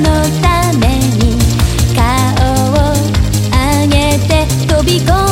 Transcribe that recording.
のために顔を上げて飛び込む